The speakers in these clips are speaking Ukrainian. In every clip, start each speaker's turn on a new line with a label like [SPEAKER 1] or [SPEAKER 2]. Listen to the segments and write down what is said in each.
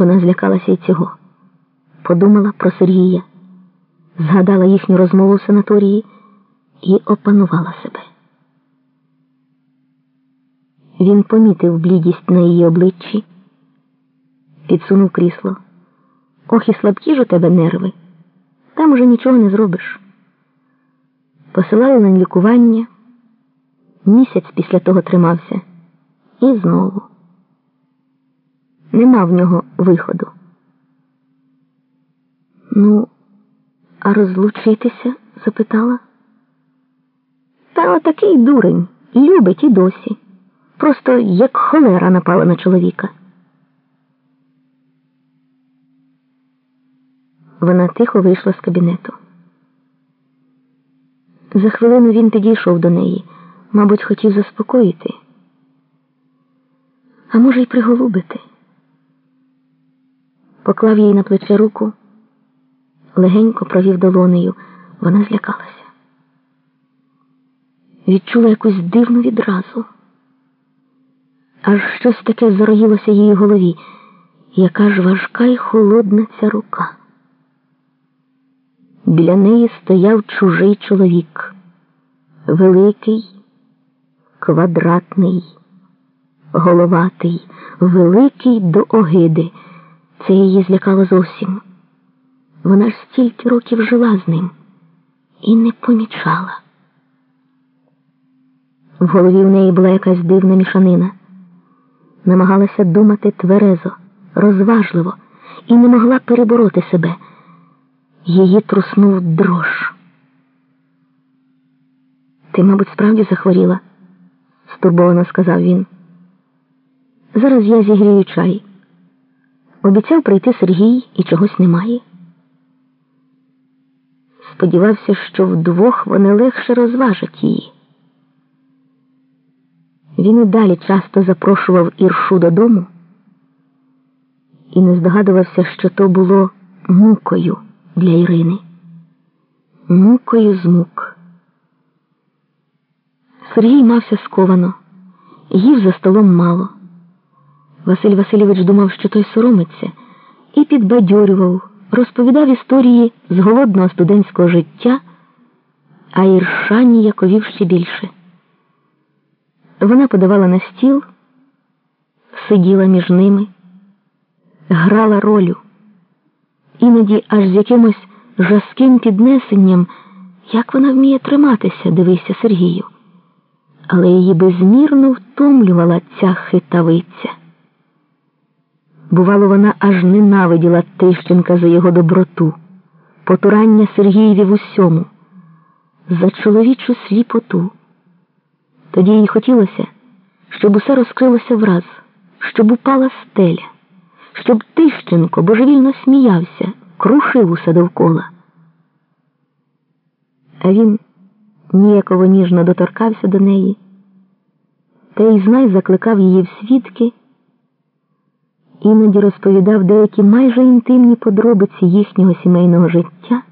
[SPEAKER 1] Вона злякалася й цього, подумала про Сергія, згадала їхню розмову в санаторії і опанувала себе. Він помітив блідість на її обличчі, підсунув крісло. Ох, і слабкі ж у тебе нерви. Там уже нічого не зробиш. Посилали на лікування. Місяць після того тримався. І знову. Нема в нього виходу. Ну, а розлучитися? запитала. Та отакий дурень. Любить і досі. Просто як холера напала на чоловіка. Вона тихо вийшла з кабінету. За хвилину він підійшов до неї, мабуть, хотів заспокоїти, а може, й приголубити. Поклав їй на плече руку, легенько провів долонею. Вона злякалася. Відчула якусь дивну відразу. Аж щось таке зароїлося її голові, яка ж важка й холодна ця рука. Біля неї стояв чужий чоловік, великий, квадратний, головатий, великий до огиди. Це її злякало зовсім. Вона ж стільки років жила з ним і не помічала. В голові в неї була якась дивна мішанина. Намагалася думати тверезо, розважливо і не могла перебороти себе. Її труснув дрож. Ти, мабуть, справді захворіла, стурбовано сказав він. Зараз я зігрію чай. Обіцяв прийти Сергій і чогось немає. Сподівався, що вдвох вони легше розважать її. Він і далі часто запрошував Іршу додому і не здогадувався, що то було мукою для Ірини. Мукою з мук. Сергій мався сковано, їв за столом мало. Василь Васильович думав, що той соромиться, і підбадьорював, розповідав історії з голодного студентського життя, а Ірша ніяковів ще більше. Вона подавала на стіл, сиділа між ними, грала ролю, іноді аж з якимось жаским піднесенням, як вона вміє триматися, дивися Сергію. Але її безмірно втомлювала ця хитавиця. Бувало, вона аж ненавиділа Тищенка за його доброту, потурання Сергієві в усьому, за чоловічу сліпоту. Тоді їй хотілося, щоб усе розкрилося враз, щоб упала стеля, щоб Тищенко божевільно сміявся, крушив усе довкола. А він ніяково ніжно доторкався до неї, та й знай закликав її в свідки, іноді розповідав деякі майже інтимні подробиці їхнього сімейного життя,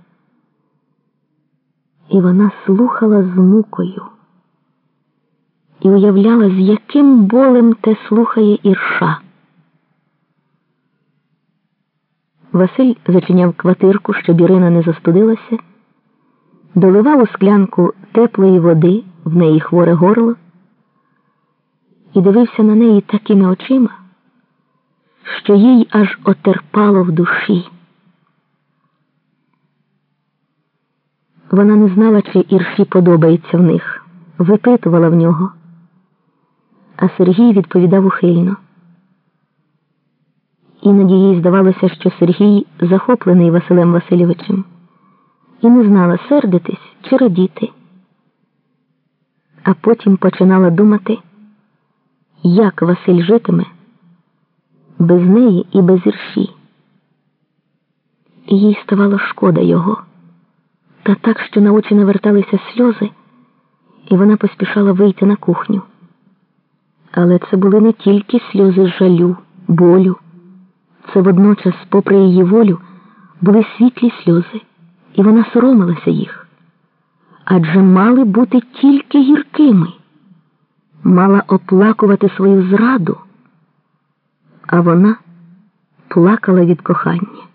[SPEAKER 1] і вона слухала з мукою і уявляла, з яким болем те слухає ірша. Василь зачиняв квартирку, щоб Ірина не застудилася, доливав у склянку теплої води, в неї хворе горло, і дивився на неї такими очима, що їй аж отерпало в душі. Вона не знала, чи ірші подобається в них, випитувала в нього а Сергій відповідав ухильно. Іноді їй здавалося, що Сергій захоплений Василем Васильовичем, і не знала сердитись чи радіти. А потім починала думати, як Василь житиме без неї і без ірші. Їй ставало шкода його, та так, що на очі наверталися сльози, і вона поспішала вийти на кухню. Але це були не тільки сльози жалю, болю. Це водночас, попри її волю, були світлі сльози, і вона соромилася їх. Адже мали бути тільки гіркими, мала оплакувати свою зраду, а вона плакала від кохання.